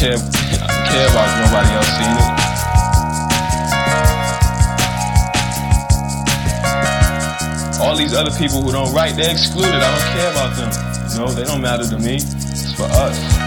care, care about nobody else seeing it. All these other people who don't write, they're excluded. I don't care about them. No, they don't matter to me. It's for us.